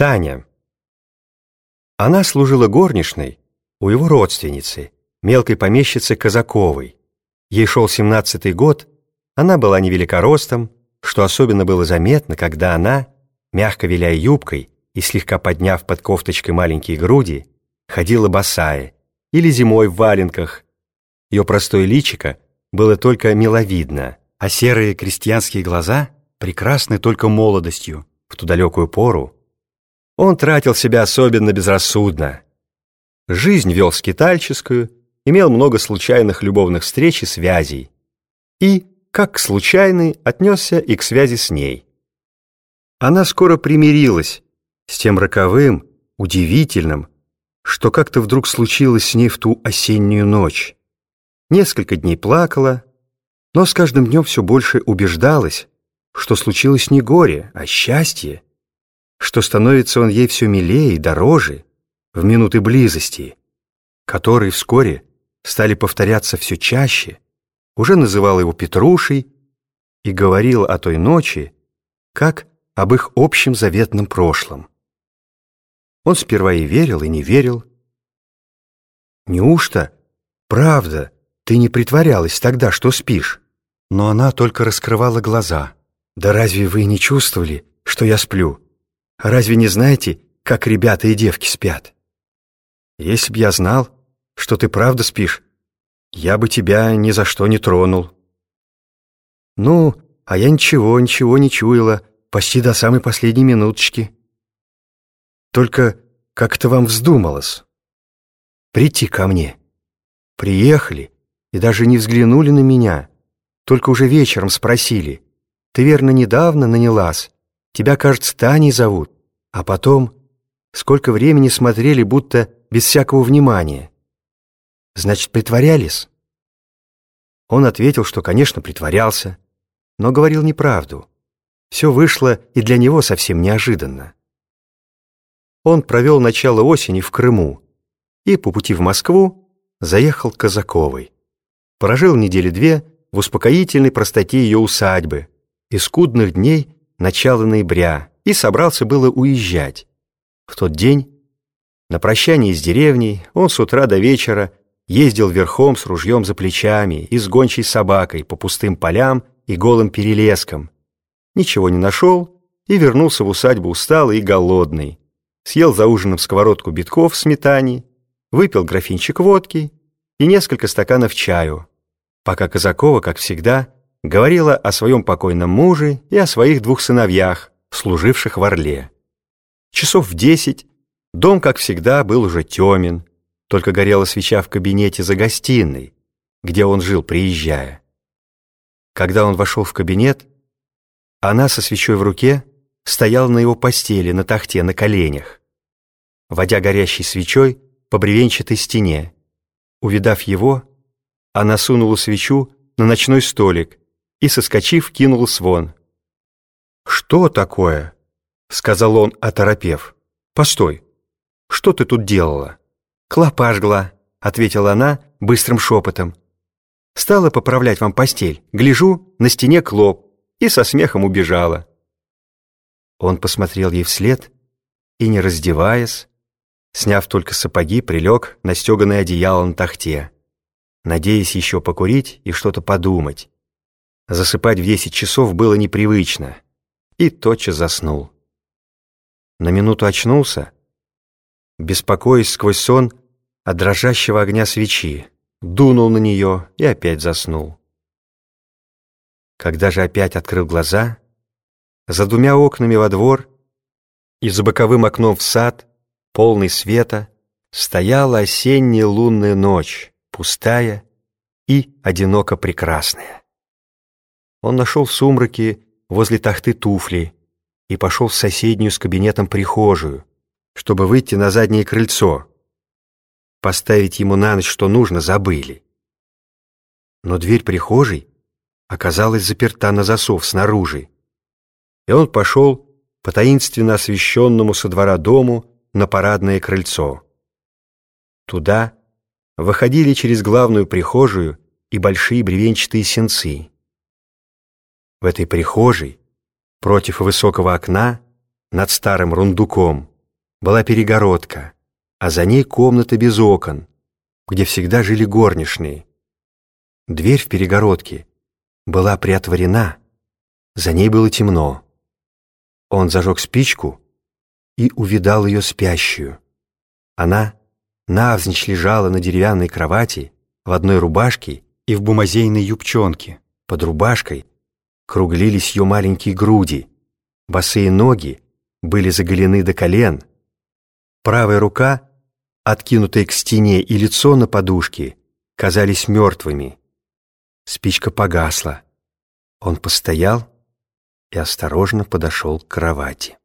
Таня. Она служила горничной у его родственницы, мелкой помещицы Казаковой. Ей шел семнадцатый год, она была невелика что особенно было заметно, когда она, мягко виляя юбкой и слегка подняв под кофточкой маленькие груди, ходила босая или зимой в валенках. Ее простое личико было только миловидно, а серые крестьянские глаза прекрасны только молодостью в ту далекую пору, он тратил себя особенно безрассудно. Жизнь вел скитальческую, имел много случайных любовных встреч и связей. И, как случайный, отнесся и к связи с ней. Она скоро примирилась с тем роковым, удивительным, что как-то вдруг случилось с ней в ту осеннюю ночь. Несколько дней плакала, но с каждым днем все больше убеждалась, что случилось не горе, а счастье что становится он ей все милее и дороже в минуты близости, которые вскоре стали повторяться все чаще, уже называл его Петрушей и говорил о той ночи, как об их общем заветном прошлом. Он сперва и верил, и не верил. «Неужто, правда, ты не притворялась тогда, что спишь?» Но она только раскрывала глаза. «Да разве вы не чувствовали, что я сплю?» Разве не знаете, как ребята и девки спят? Если б я знал, что ты правда спишь, я бы тебя ни за что не тронул. Ну, а я ничего, ничего не чуяла, почти до самой последней минуточки. Только как-то вам вздумалось прийти ко мне. Приехали и даже не взглянули на меня, только уже вечером спросили. Ты, верно, недавно нанялась? Тебя, кажется, Таней зовут. А потом, сколько времени смотрели, будто без всякого внимания. Значит, притворялись? Он ответил, что, конечно, притворялся, но говорил неправду. Все вышло и для него совсем неожиданно. Он провел начало осени в Крыму и по пути в Москву заехал к Казаковой. Прожил недели две в успокоительной простоте ее усадьбы и скудных дней начала ноября и собрался было уезжать. В тот день, на прощании с деревней, он с утра до вечера ездил верхом с ружьем за плечами и с гончей собакой по пустым полям и голым перелескам. Ничего не нашел и вернулся в усадьбу усталый и голодный. Съел за ужином сковородку битков в сметане, выпил графинчик водки и несколько стаканов чаю, пока Казакова, как всегда, говорила о своем покойном муже и о своих двух сыновьях, служивших в Орле. Часов в десять дом, как всегда, был уже темен, только горела свеча в кабинете за гостиной, где он жил, приезжая. Когда он вошел в кабинет, она со свечой в руке стояла на его постели, на тахте, на коленях, водя горящей свечой по бревенчатой стене. Увидав его, она сунула свечу на ночной столик и, соскочив, кинулась вон. «Что такое?» — сказал он, оторопев. «Постой, что ты тут делала?» «Клопа жгла», — ответила она быстрым шепотом. «Стала поправлять вам постель. Гляжу, на стене клоп, и со смехом убежала». Он посмотрел ей вслед и, не раздеваясь, сняв только сапоги, прилег на стеганое одеяло на тахте, надеясь еще покурить и что-то подумать. Засыпать в десять часов было непривычно — и тотчас заснул. На минуту очнулся, беспокоясь сквозь сон от дрожащего огня свечи, дунул на нее и опять заснул. Когда же опять открыл глаза, за двумя окнами во двор и за боковым окном в сад, полный света, стояла осенняя лунная ночь, пустая и одиноко прекрасная. Он нашел в сумраке возле тахты туфли и пошел в соседнюю с кабинетом прихожую, чтобы выйти на заднее крыльцо. Поставить ему на ночь, что нужно, забыли. Но дверь прихожей оказалась заперта на засов снаружи, и он пошел по таинственно освещенному со двора дому на парадное крыльцо. Туда выходили через главную прихожую и большие бревенчатые сенцы. В этой прихожей, против высокого окна, над старым рундуком, была перегородка, а за ней комната без окон, где всегда жили горничные. Дверь в перегородке была приотворена, за ней было темно. Он зажег спичку и увидал ее спящую. Она навзничь лежала на деревянной кровати в одной рубашке и в бумазейной юбчонке. Под рубашкой круглились ее маленькие груди, босые ноги были заголены до колен. Правая рука, откинутая к стене, и лицо на подушке казались мертвыми. Спичка погасла. Он постоял и осторожно подошел к кровати.